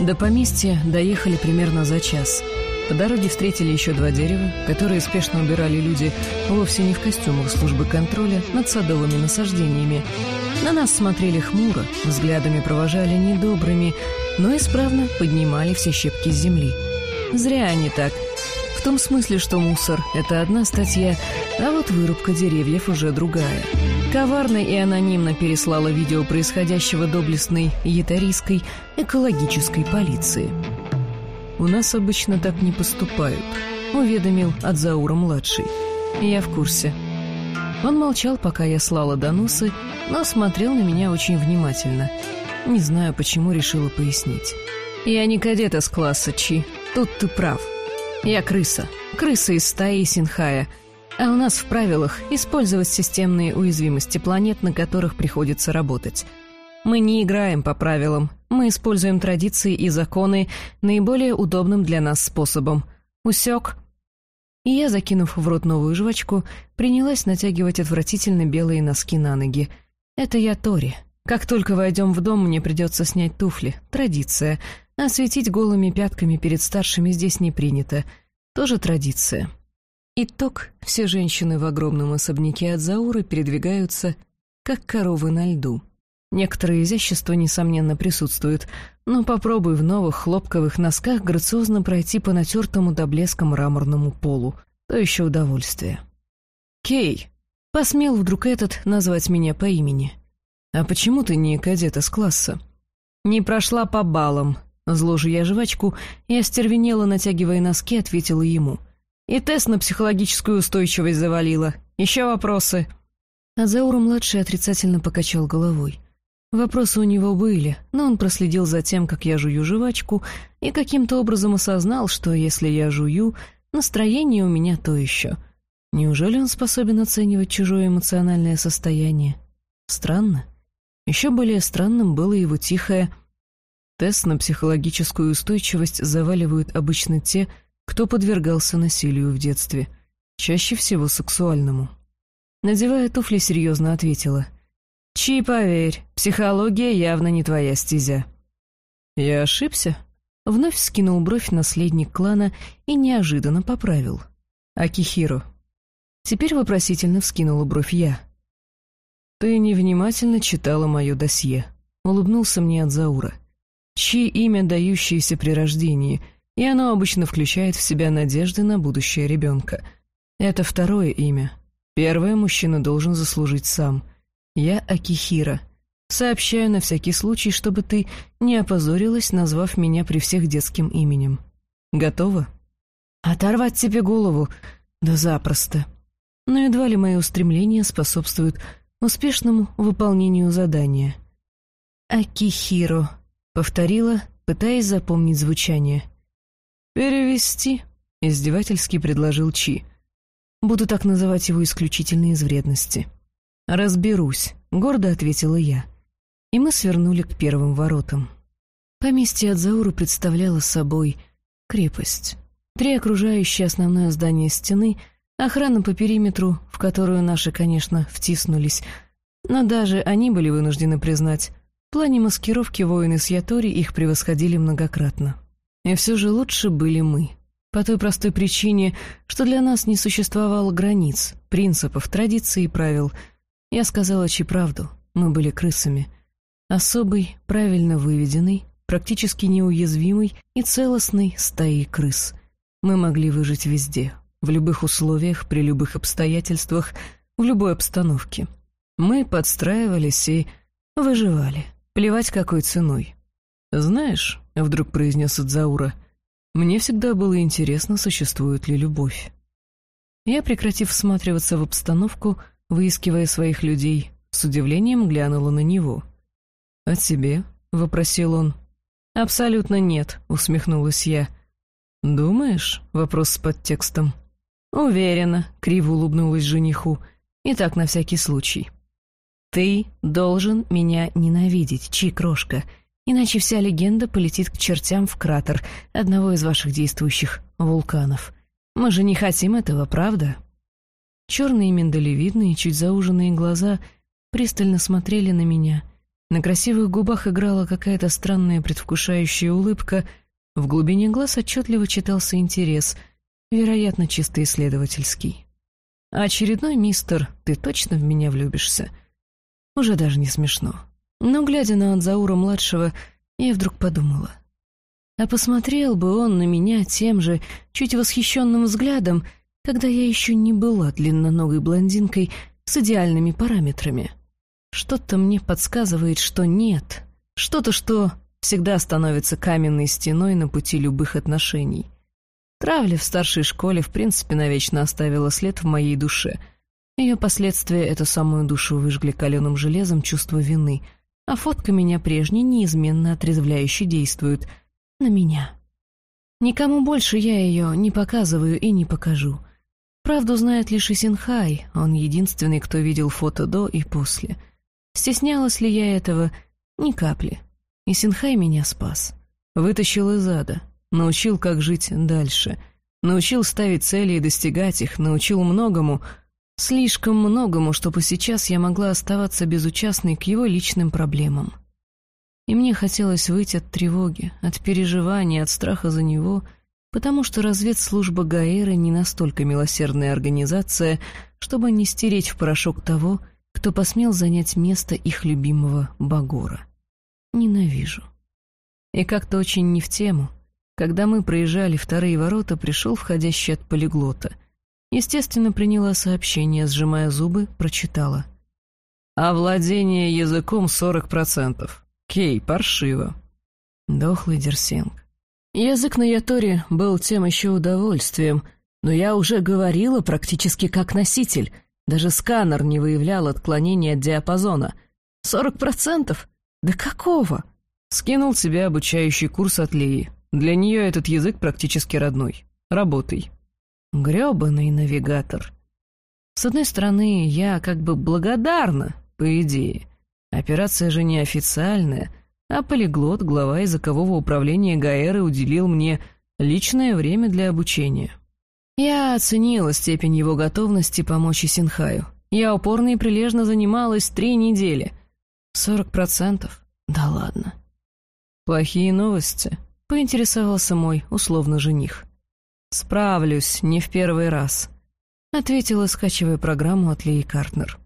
До поместья доехали примерно за час. По дороге встретили еще два дерева, которые спешно убирали люди вовсе не в костюмах службы контроля над садовыми насаждениями. На нас смотрели хмуро, взглядами провожали недобрыми, но исправно поднимали все щепки с земли. Зря они так. В том смысле, что мусор — это одна статья, а вот вырубка деревьев уже другая. Коварно и анонимно переслала видео происходящего доблестной ятарийской экологической полиции. «У нас обычно так не поступают», — уведомил Адзаура-младший. «Я в курсе». Он молчал, пока я слала доносы, но смотрел на меня очень внимательно. Не знаю, почему решила пояснить. «Я не кадет из класса Чи. Тут ты прав. Я крыса. Крыса из стаи Синхая — а у нас в правилах использовать системные уязвимости планет, на которых приходится работать. Мы не играем по правилам, мы используем традиции и законы наиболее удобным для нас способом. Усек. И я, закинув в рот новую жвачку, принялась натягивать отвратительно белые носки на ноги. Это я Тори. Как только войдем в дом, мне придется снять туфли. Традиция. А светить голыми пятками перед старшими здесь не принято. Тоже традиция. Итог — все женщины в огромном особняке от Зауры передвигаются, как коровы на льду. Некоторые изящества, несомненно, присутствуют, но попробуй в новых хлопковых носках грациозно пройти по натертому до блеска мраморному полу. То еще удовольствие. «Кей!» — посмел вдруг этот назвать меня по имени. «А почему ты не кадет из класса?» «Не прошла по баллам», — зложу я жвачку и остервенела, натягивая носки, ответила ему — и тест на психологическую устойчивость завалила. Еще вопросы?» Азаура-младший отрицательно покачал головой. Вопросы у него были, но он проследил за тем, как я жую жвачку, и каким-то образом осознал, что если я жую, настроение у меня то еще. Неужели он способен оценивать чужое эмоциональное состояние? Странно. Еще более странным было его тихое «Тест на психологическую устойчивость заваливают обычно те, кто подвергался насилию в детстве, чаще всего сексуальному. Надевая туфли, серьезно ответила. «Чи, поверь, психология явно не твоя стезя». «Я ошибся?» Вновь скинул бровь наследник клана и неожиданно поправил. «Акихиро». Теперь вопросительно вскинула бровь я. «Ты невнимательно читала мое досье», — улыбнулся мне от Заура. «Чи имя, дающееся при рождении — и оно обычно включает в себя надежды на будущее ребенка. Это второе имя. Первое мужчина должен заслужить сам. Я Акихира. Сообщаю на всякий случай, чтобы ты не опозорилась, назвав меня при всех детским именем. Готова? Оторвать тебе голову? Да запросто. Но едва ли мои устремления способствуют успешному выполнению задания. «Акихиро», — повторила, пытаясь запомнить звучание. «Перевести», — издевательски предложил Чи. «Буду так называть его исключительно из вредности». «Разберусь», — гордо ответила я. И мы свернули к первым воротам. Поместье Адзауру представляло собой крепость. Три окружающие основное здание стены, охрана по периметру, в которую наши, конечно, втиснулись, но даже они были вынуждены признать, в плане маскировки воины с Ятори их превосходили многократно. И все же лучше были мы. По той простой причине, что для нас не существовало границ, принципов, традиций и правил. Я сказала Чи правду, мы были крысами. Особый, правильно выведенный, практически неуязвимый и целостный стаи крыс. Мы могли выжить везде, в любых условиях, при любых обстоятельствах, в любой обстановке. Мы подстраивались и выживали, плевать какой ценой. Знаешь, — вдруг произнес Адзаура. «Мне всегда было интересно, существует ли любовь». Я, прекратив всматриваться в обстановку, выискивая своих людей, с удивлением глянула на него. «А тебе?» — вопросил он. «Абсолютно нет», — усмехнулась я. «Думаешь?» — вопрос с подтекстом. «Уверена», — криво улыбнулась жениху. «И так на всякий случай». «Ты должен меня ненавидеть, Чи крошка», Иначе вся легенда полетит к чертям в кратер одного из ваших действующих вулканов. Мы же не хотим этого, правда?» Черные миндалевидные, чуть зауженные глаза пристально смотрели на меня, На красивых губах играла какая-то странная предвкушающая улыбка, в глубине глаз отчетливо читался интерес, вероятно, чисто исследовательский. «Очередной мистер, ты точно в меня влюбишься?» Уже даже не смешно. Но, глядя на Анзаура-младшего, я вдруг подумала. А посмотрел бы он на меня тем же, чуть восхищенным взглядом, когда я еще не была длинноногой блондинкой с идеальными параметрами. Что-то мне подсказывает, что нет. Что-то, что всегда становится каменной стеной на пути любых отношений. Травля в старшей школе в принципе навечно оставила след в моей душе. Ее последствия эту самую душу выжгли каленым железом чувство вины, а фотка меня прежней неизменно отрезвляюще действует — на меня. Никому больше я ее не показываю и не покажу. Правду знает лишь Исинхай, он единственный, кто видел фото до и после. Стеснялась ли я этого? Ни капли. Исинхай меня спас. Вытащил из ада, научил, как жить дальше. Научил ставить цели и достигать их, научил многому, слишком многому, чтобы сейчас я могла оставаться безучастной к его личным проблемам и мне хотелось выйти от тревоги, от переживаний, от страха за него, потому что разведслужба Гаэра не настолько милосердная организация, чтобы не стереть в порошок того, кто посмел занять место их любимого Багора. Ненавижу. И как-то очень не в тему. Когда мы проезжали вторые ворота, пришел входящий от полиглота. Естественно, приняла сообщение, сжимая зубы, прочитала. «Овладение языком сорок процентов. Кей, паршиво. Дохлый Дерсинг. Язык на Яторе был тем еще удовольствием, но я уже говорила практически как носитель. Даже сканер не выявлял отклонения от диапазона. Сорок процентов? Да какого? Скинул тебе обучающий курс от Леи. Для нее этот язык практически родной. Работай. Грёбаный навигатор. С одной стороны, я как бы благодарна, по идее. Операция же неофициальная, а полиглот, глава языкового управления Гаэры, уделил мне личное время для обучения. Я оценила степень его готовности помочь Исинхаю. Я упорно и прилежно занималась три недели. Сорок процентов? Да ладно. Плохие новости? Поинтересовался мой, условно, жених. «Справлюсь, не в первый раз», — ответила, скачивая программу от Леи Картнер.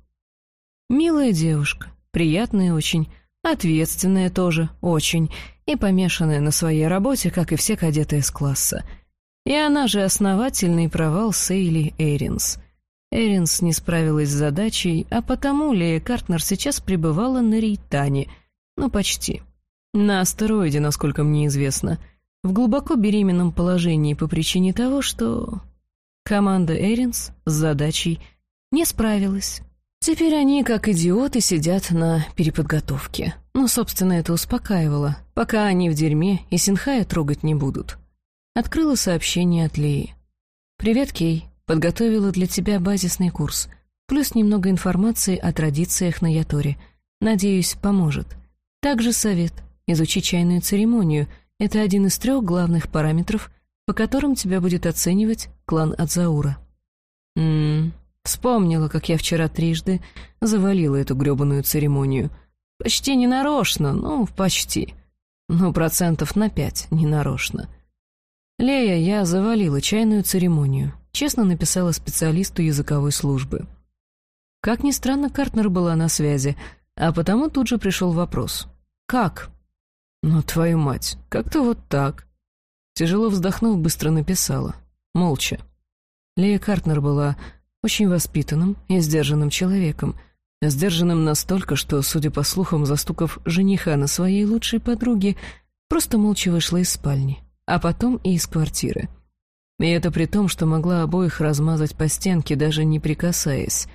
«Милая девушка, Приятная очень, ответственная тоже очень, и помешанная на своей работе, как и все кадеты из класса. И она же основательный провал Сейли Эринс. Эринс не справилась с задачей, а потому Лея Картнер сейчас пребывала на Рейтане. Ну, почти. На астероиде, насколько мне известно. В глубоко беременном положении по причине того, что... Команда Эринс с задачей не справилась. Теперь они, как идиоты, сидят на переподготовке. Но, собственно, это успокаивало. Пока они в дерьме, и Синхая трогать не будут. Открыла сообщение от Леи. «Привет, Кей. Подготовила для тебя базисный курс. Плюс немного информации о традициях на Яторе. Надеюсь, поможет. Также совет. Изучи чайную церемонию. Это один из трех главных параметров, по которым тебя будет оценивать клан Адзаура». «Ммм, Вспомнила, как я вчера трижды завалила эту грёбаную церемонию. Почти ненарочно, ну, почти. Ну, процентов на пять ненарочно. «Лея, я завалила чайную церемонию», — честно написала специалисту языковой службы. Как ни странно, Картнер была на связи, а потому тут же пришел вопрос. «Как?» «Ну, твою мать, как-то вот так». Тяжело вздохнув, быстро написала. Молча. Лея Картнер была очень воспитанным и сдержанным человеком. Сдержанным настолько, что, судя по слухам, застукав жениха на своей лучшей подруге, просто молча вышла из спальни, а потом и из квартиры. И это при том, что могла обоих размазать по стенке, даже не прикасаясь.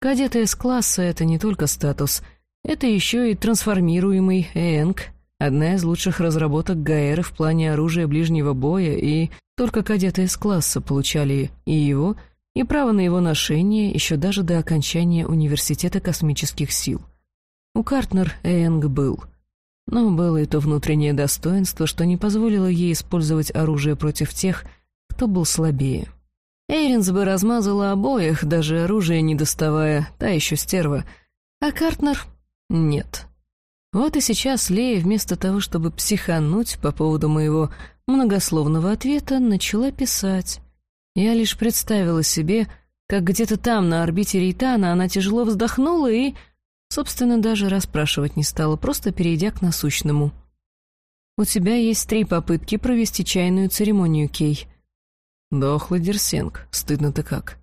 Кадеты из класса — это не только статус, это еще и трансформируемый Энг, одна из лучших разработок Гаэра в плане оружия ближнего боя, и только кадеты из класса получали и его — и право на его ношение еще даже до окончания Университета космических сил. У Картнер Энг был. Но было и то внутреннее достоинство, что не позволило ей использовать оружие против тех, кто был слабее. Эйринс бы размазала обоих, даже оружие не доставая, та еще стерва. А Картнер — нет. Вот и сейчас Лея, вместо того, чтобы психануть по поводу моего многословного ответа, начала писать. Я лишь представила себе, как где-то там, на орбите Рейтана, она тяжело вздохнула и, собственно, даже расспрашивать не стала, просто перейдя к насущному. «У тебя есть три попытки провести чайную церемонию, Кей». «Дохлый Дерсенг, стыдно-то как».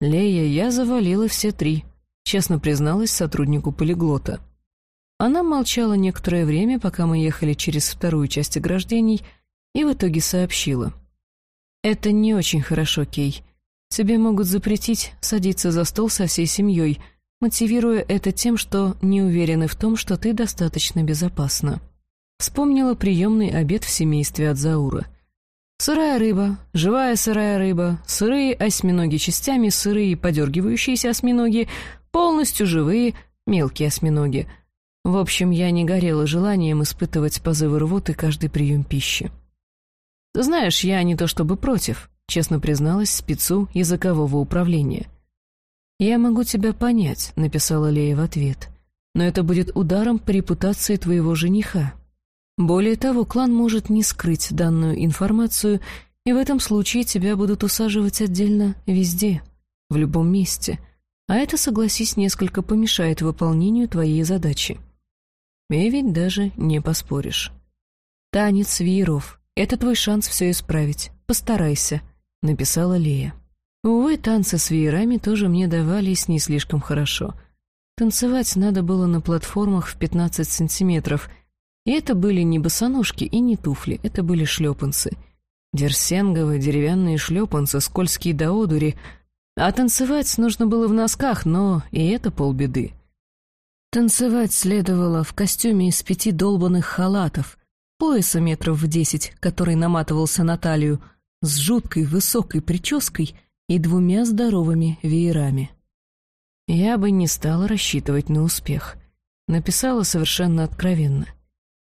«Лея, я завалила все три», — честно призналась сотруднику полиглота. Она молчала некоторое время, пока мы ехали через вторую часть ограждений, и в итоге сообщила. «Это не очень хорошо, Кей. Тебе могут запретить садиться за стол со всей семьей, мотивируя это тем, что не уверены в том, что ты достаточно безопасна». Вспомнила приемный обед в семействе от Заура. Сырая рыба, живая сырая рыба, сырые осьминоги частями, сырые подергивающиеся осьминоги, полностью живые мелкие осьминоги — в общем, я не горела желанием испытывать позывы рвоты каждый прием пищи. «Знаешь, я не то чтобы против», — честно призналась спецу языкового управления. «Я могу тебя понять», — написала Лея в ответ, «но это будет ударом по репутации твоего жениха. Более того, клан может не скрыть данную информацию, и в этом случае тебя будут усаживать отдельно везде, в любом месте, а это, согласись, несколько помешает выполнению твоей задачи». И ведь даже не поспоришь. «Танец вееров. Это твой шанс все исправить. Постарайся», — написала Лея. Увы, танцы с веерами тоже мне давались не слишком хорошо. Танцевать надо было на платформах в 15 сантиметров, и это были не босоножки и не туфли, это были шлепанцы. Дерсенговые деревянные шлепанцы, скользкие до одури, а танцевать нужно было в носках, но и это полбеды. Танцевать следовало в костюме из пяти долбанных халатов, пояса метров в десять, который наматывался на талию, с жуткой высокой прической и двумя здоровыми веерами. Я бы не стала рассчитывать на успех. Написала совершенно откровенно.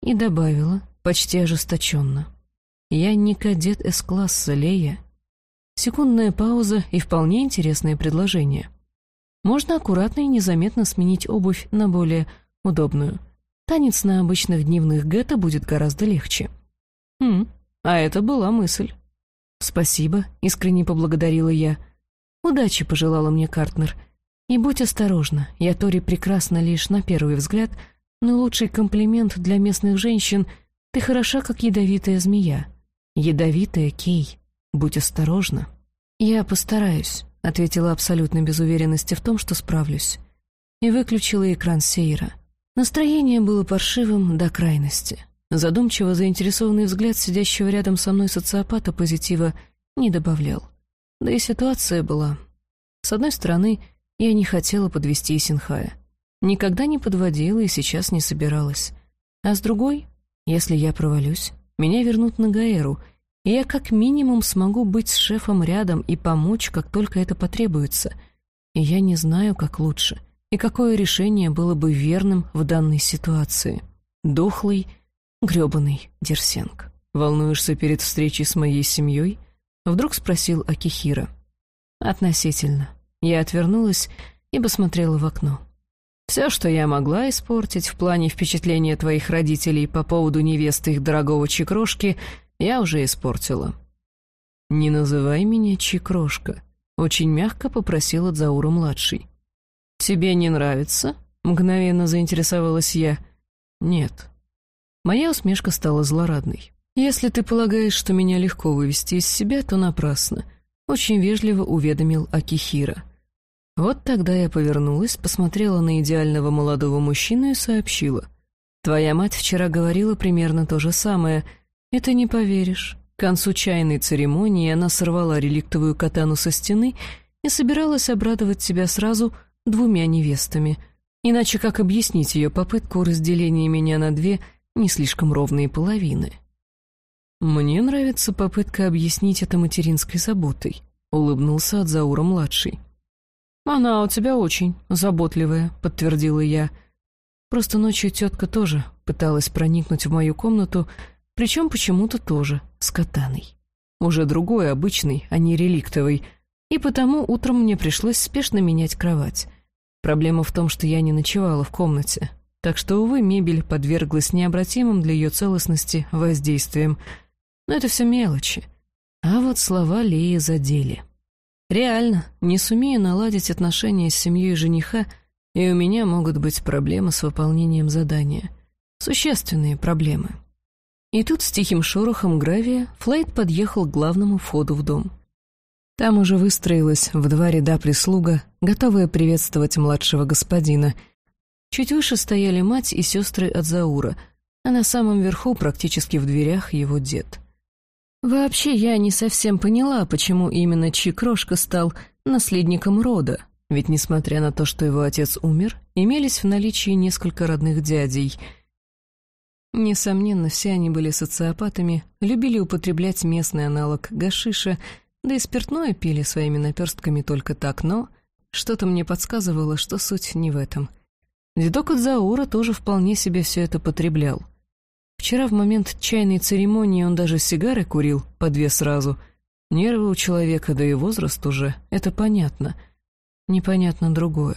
И добавила, почти ожесточенно. «Я не кадет С-класса, Лея». Секундная пауза и вполне интересное предложение — можно аккуратно и незаметно сменить обувь на более удобную. Танец на обычных дневных гетто будет гораздо легче. Хм, а это была мысль. «Спасибо», — искренне поблагодарила я. «Удачи», — пожелала мне Картнер. «И будь осторожна, я Тори прекрасна лишь на первый взгляд, но лучший комплимент для местных женщин — ты хороша, как ядовитая змея. Ядовитая, Кей. Будь осторожна». «Я постараюсь», — ответила абсолютно без уверенности в том, что справлюсь. И выключила экран Сейра. Настроение было паршивым до крайности. Задумчиво заинтересованный взгляд сидящего рядом со мной социопата позитива не добавлял. Да и ситуация была. С одной стороны, я не хотела подвести Исинхая. Никогда не подводила и сейчас не собиралась. А с другой, если я провалюсь, меня вернут на Гаэру — и я как минимум смогу быть с шефом рядом и помочь, как только это потребуется. И я не знаю, как лучше, и какое решение было бы верным в данной ситуации. Дохлый, грёбаный Дерсенг. «Волнуешься перед встречей с моей семьей?» Вдруг спросил Акихира. «Относительно». Я отвернулась и посмотрела в окно. Все, что я могла испортить в плане впечатления твоих родителей по поводу невесты их дорогого чекрошки, я уже испортила». «Не называй меня Чикрошка», — очень мягко попросил Дзаура-младший. «Тебе не нравится?» — мгновенно заинтересовалась я. «Нет». Моя усмешка стала злорадной. «Если ты полагаешь, что меня легко вывести из себя, то напрасно», — очень вежливо уведомил Акихира. Вот тогда я повернулась, посмотрела на идеального молодого мужчину и сообщила. «Твоя мать вчера говорила примерно то же самое, это не поверишь. К концу чайной церемонии она сорвала реликтовую катану со стены и собиралась обрадовать тебя сразу двумя невестами. Иначе как объяснить ее попытку разделения меня на две не слишком ровные половины? «Мне нравится попытка объяснить это материнской заботой», — улыбнулся Адзаура-младший. «Она у тебя очень заботливая», — подтвердила я. Просто ночью тетка тоже пыталась проникнуть в мою комнату, причем почему-то тоже с катаной. Уже другой, обычный, а не реликтовый. И потому утром мне пришлось спешно менять кровать. Проблема в том, что я не ночевала в комнате. так что, увы, мебель подверглась необратимым для ее целостности воздействиям. Но это все мелочи. А вот слова Леи задели. Реально, не сумею наладить отношения с семьей жениха, и у меня могут быть проблемы с выполнением задания. Существенные проблемы. И тут с тихим шорохом гравия Флайт подъехал к главному входу в дом. Там уже выстроилась в два ряда прислуга, готовая приветствовать младшего господина — Чуть выше стояли мать и сестры от Заура, а на самом верху, практически в дверях, его дед. Вообще, я не совсем поняла, почему именно Чикрошка стал наследником рода, ведь, несмотря на то, что его отец умер, имелись в наличии несколько родных дядей. Несомненно, все они были социопатами, любили употреблять местный аналог гашиша, да и спиртное пили своими наперстками только так, но что-то мне подсказывало, что суть не в этом — Дедок от Заура тоже вполне себе все это потреблял. Вчера в момент чайной церемонии он даже сигары курил, по две сразу. Нервы у человека, да и возраст уже, это понятно. Непонятно другое.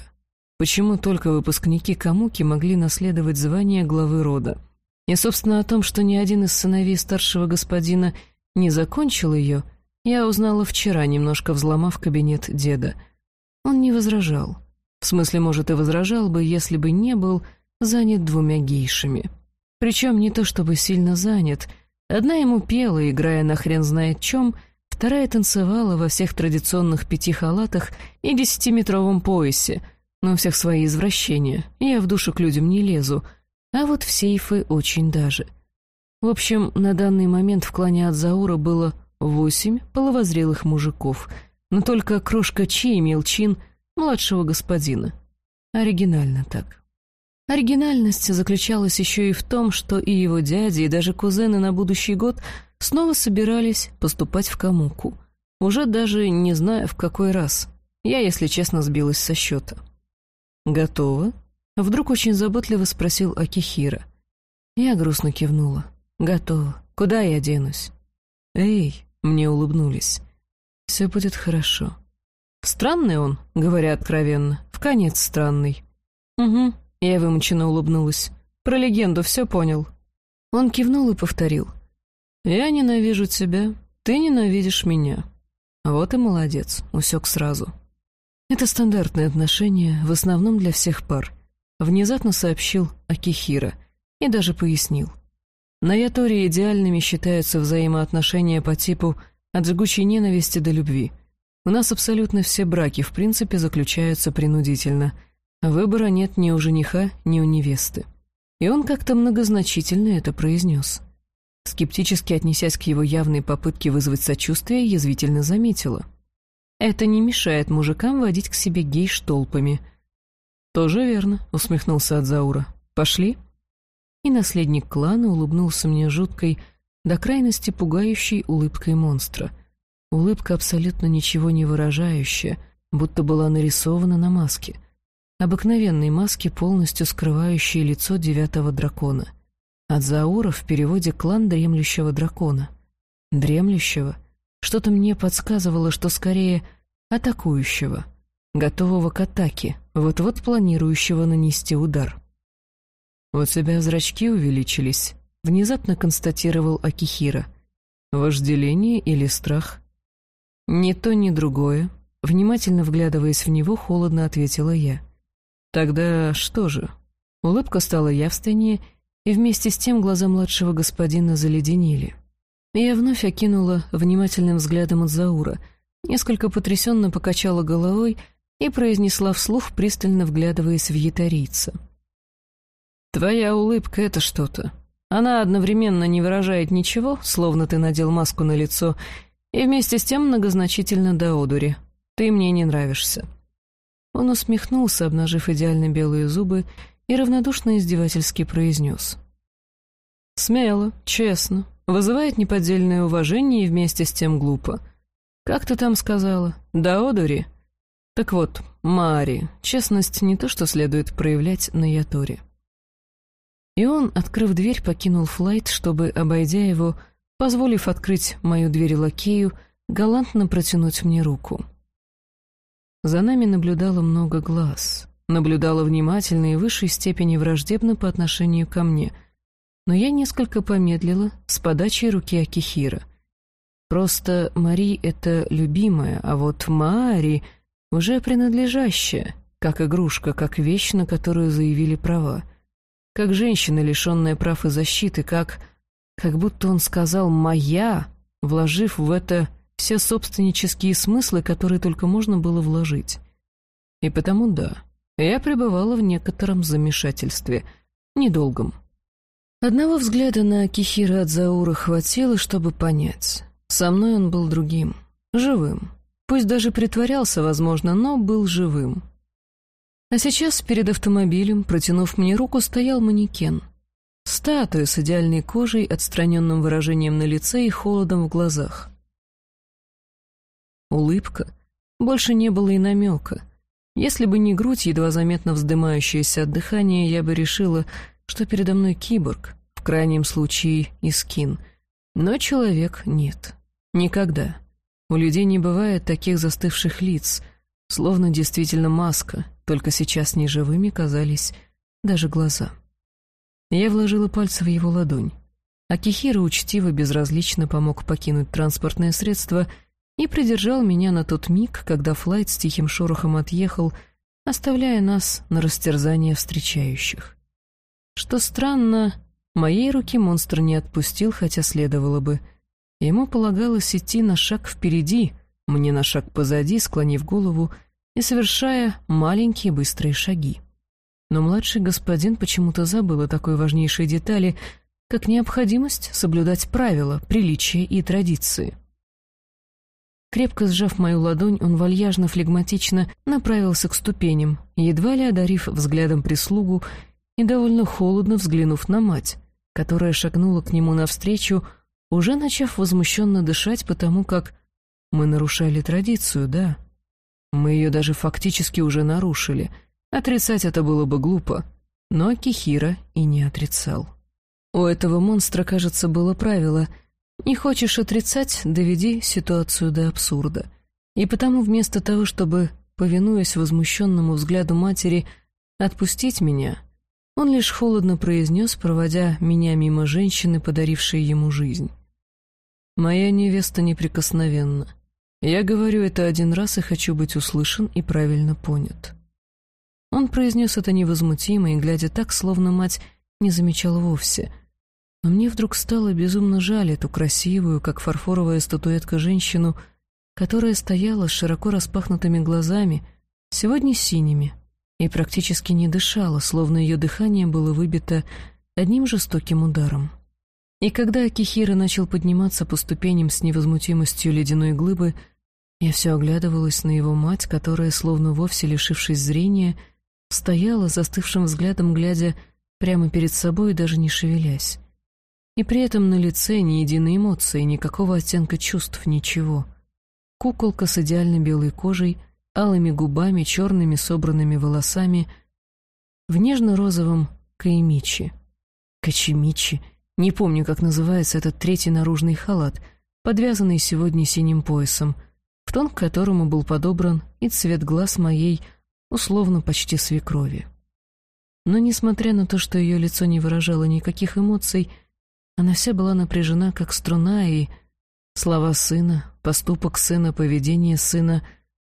Почему только выпускники Камуки могли наследовать звание главы рода? И, собственно, о том, что ни один из сыновей старшего господина не закончил ее, я узнала вчера, немножко взломав кабинет деда. Он не возражал. В смысле, может, и возражал бы, если бы не был занят двумя гейшами. Причем не то чтобы сильно занят. Одна ему пела, играя на хрен знает чем, вторая танцевала во всех традиционных пяти халатах и десятиметровом поясе, но у всех свои извращения, я в душу к людям не лезу, а вот в сейфы очень даже. В общем, на данный момент в клане от Заура было восемь половозрелых мужиков, но только крошка Чи имел чин — младшего господина. Оригинально так. Оригинальность заключалась еще и в том, что и его дяди, и даже кузены на будущий год снова собирались поступать в Камуку. Уже даже не зная, в какой раз. Я, если честно, сбилась со счета. «Готово?» Вдруг очень заботливо спросил Акихира. Я грустно кивнула. «Готово. Куда я денусь?» «Эй!» — мне улыбнулись. «Все будет хорошо. Странный он, говоря откровенно, в конец странный. Угу, я вымученно улыбнулась. Про легенду все понял. Он кивнул и повторил. Я ненавижу тебя, ты ненавидишь меня. Вот и молодец, усек сразу. Это стандартные отношения, в основном для всех пар. Внезапно сообщил Акихира и даже пояснил. На Яторе идеальными считаются взаимоотношения по типу от жгучей ненависти до любви — у нас абсолютно все браки, в принципе, заключаются принудительно. Выбора нет ни у жениха, ни у невесты. И он как-то многозначительно это произнес. Скептически отнесясь к его явной попытке вызвать сочувствие, язвительно заметила. «Это не мешает мужикам водить к себе гейш толпами». «Тоже верно», — усмехнулся Адзаура. «Пошли?» И наследник клана улыбнулся мне жуткой, до крайности пугающей улыбкой монстра — Улыбка абсолютно ничего не выражающая, будто была нарисована на маске. Обыкновенной маске, полностью скрывающей лицо девятого дракона. От Заура в переводе «клан дремлющего дракона». Дремлющего? Что-то мне подсказывало, что скорее атакующего, готового к атаке, вот-вот планирующего нанести удар. «У тебя зрачки увеличились», — внезапно констатировал Акихира. «Вожделение или страх?» «Ни то, ни другое», — внимательно вглядываясь в него, холодно ответила я. «Тогда что же?» Улыбка стала явственнее, и вместе с тем глаза младшего господина заледенели. Я вновь окинула внимательным взглядом от Заура, несколько потрясенно покачала головой и произнесла вслух, пристально вглядываясь в ятарийца. «Твоя улыбка — это что-то. Она одновременно не выражает ничего, словно ты надел маску на лицо, и вместе с тем многозначительно до одури. Ты мне не нравишься». Он усмехнулся, обнажив идеально белые зубы, и равнодушно издевательски произнес. «Смело, честно, вызывает неподдельное уважение и вместе с тем глупо. Как ты там сказала? Да одури?» Так вот, Мари, честность не то, что следует проявлять на Яторе. И он, открыв дверь, покинул флайт, чтобы, обойдя его, позволив открыть мою дверь лакею, галантно протянуть мне руку. За нами наблюдало много глаз, наблюдала внимательно и в высшей степени враждебно по отношению ко мне. Но я несколько помедлила с подачей руки Акихира. Просто Мари — это любимая, а вот Мари уже принадлежащая, как игрушка, как вещь, на которую заявили права. Как женщина, лишенная прав и защиты, как... Как будто он сказал «моя», вложив в это все собственнические смыслы, которые только можно было вложить. И потому да, я пребывала в некотором замешательстве, недолгом. Одного взгляда на Кихира Адзаура хватило, чтобы понять. Со мной он был другим, живым. Пусть даже притворялся, возможно, но был живым. А сейчас перед автомобилем, протянув мне руку, стоял манекен. Статуя с идеальной кожей, отстраненным выражением на лице и холодом в глазах. Улыбка. Больше не было и намека. Если бы не грудь, едва заметно вздымающаяся от дыхания, я бы решила, что передо мной киборг, в крайнем случае Искин. Но человек нет. Никогда. У людей не бывает таких застывших лиц, словно действительно маска, только сейчас неживыми казались даже глаза. Я вложила пальцы в его ладонь. Акихира учтиво безразлично помог покинуть транспортное средство и придержал меня на тот миг, когда флайт с тихим шорохом отъехал, оставляя нас на растерзание встречающих. Что странно, моей руки монстр не отпустил, хотя следовало бы — Ему полагалось идти на шаг впереди, мне на шаг позади, склонив голову и совершая маленькие быстрые шаги. Но младший господин почему-то забыл о такой важнейшей детали, как необходимость соблюдать правила, приличия и традиции. Крепко сжав мою ладонь, он вальяжно-флегматично направился к ступеням, едва ли одарив взглядом прислугу и довольно холодно взглянув на мать, которая шагнула к нему навстречу, уже начав возмущенно дышать, потому как мы нарушали традицию, да. Мы ее даже фактически уже нарушили. Отрицать это было бы глупо. Но Кихира и не отрицал. У этого монстра, кажется, было правило «не хочешь отрицать, доведи ситуацию до абсурда». И потому вместо того, чтобы, повинуясь возмущенному взгляду матери, отпустить меня, он лишь холодно произнес, проводя меня мимо женщины, подарившей ему жизнь. Моя невеста неприкосновенна. Я говорю это один раз и хочу быть услышан и правильно понят. Он произнес это невозмутимо и, глядя так, словно мать не замечала вовсе. Но мне вдруг стало безумно жаль эту красивую, как фарфоровая статуэтка женщину, которая стояла с широко распахнутыми глазами, сегодня синими, и практически не дышала, словно ее дыхание было выбито одним жестоким ударом. И когда Акихира начал подниматься по ступеням с невозмутимостью ледяной глыбы, я все оглядывалась на его мать, которая, словно вовсе лишившись зрения, стояла застывшим взглядом, глядя прямо перед собой, даже не шевелясь. И при этом на лице ни единой эмоции, никакого оттенка чувств, ничего. Куколка с идеально белой кожей, алыми губами, черными собранными волосами, в нежно-розовом каимичи. Качемичи — не помню, как называется этот третий наружный халат, подвязанный сегодня синим поясом, в тон к которому был подобран и цвет глаз моей, условно, почти свекрови. Но, несмотря на то, что ее лицо не выражало никаких эмоций, она вся была напряжена, как струна, и слова сына, поступок сына, поведение сына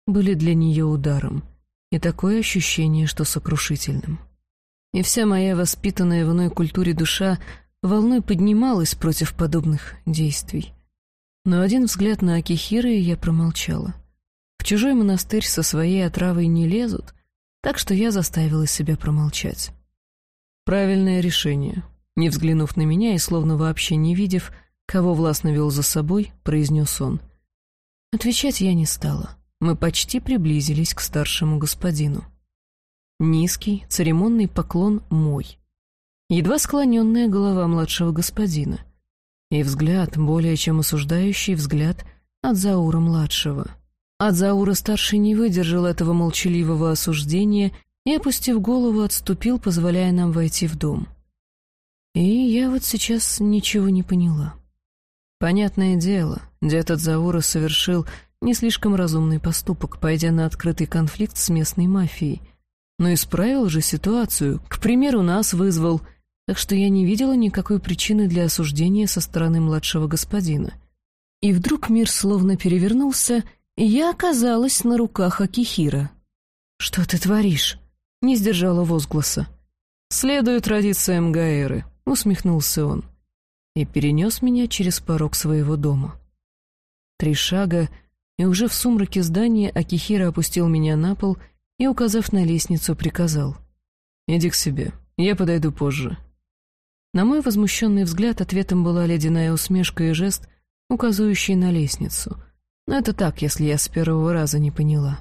были для нее ударом, и такое ощущение, что сокрушительным. И вся моя воспитанная в иной культуре душа волной поднималась против подобных действий. Но один взгляд на Акихира, и я промолчала. В чужой монастырь со своей отравой не лезут, так что я заставила себя промолчать. Правильное решение. Не взглянув на меня и словно вообще не видев, кого властно вел за собой, произнес он. Отвечать я не стала. Мы почти приблизились к старшему господину. Низкий, церемонный поклон мой — едва склоненная голова младшего господина и взгляд, более чем осуждающий взгляд от Заура-младшего. От Заура-старший не выдержал этого молчаливого осуждения и, опустив голову, отступил, позволяя нам войти в дом. И я вот сейчас ничего не поняла. Понятное дело, дед от Заура совершил не слишком разумный поступок, пойдя на открытый конфликт с местной мафией — Но исправил же ситуацию, к примеру, нас вызвал, так что я не видела никакой причины для осуждения со стороны младшего господина. И вдруг мир словно перевернулся, и я оказалась на руках Акихира. «Что ты творишь?» — не сдержала возгласа. «Следует традициям Гаэры», — усмехнулся он, и перенес меня через порог своего дома. Три шага, и уже в сумраке здания Акихира опустил меня на пол и, указав на лестницу, приказал. «Иди к себе, я подойду позже». На мой возмущенный взгляд ответом была ледяная усмешка и жест, указывающий на лестницу. Но это так, если я с первого раза не поняла.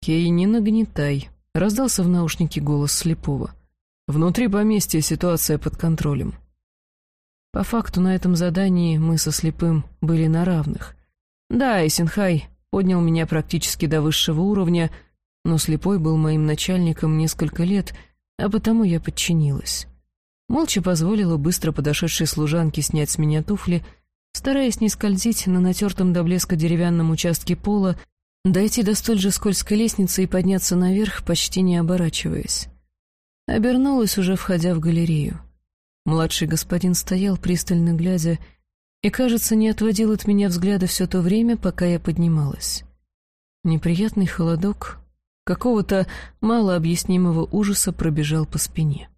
«Кей, не нагнетай», — раздался в наушнике голос слепого. «Внутри поместья ситуация под контролем». По факту на этом задании мы со слепым были на равных. Да, и Синхай поднял меня практически до высшего уровня, но слепой был моим начальником несколько лет, а потому я подчинилась. Молча позволила быстро подошедшей служанке снять с меня туфли, стараясь не скользить на натертом до блеска деревянном участке пола, дойти до столь же скользкой лестницы и подняться наверх, почти не оборачиваясь. Обернулась, уже входя в галерею. Младший господин стоял, пристально глядя, и, кажется, не отводил от меня взгляда все то время, пока я поднималась. Неприятный холодок какого-то малообъяснимого ужаса пробежал по спине.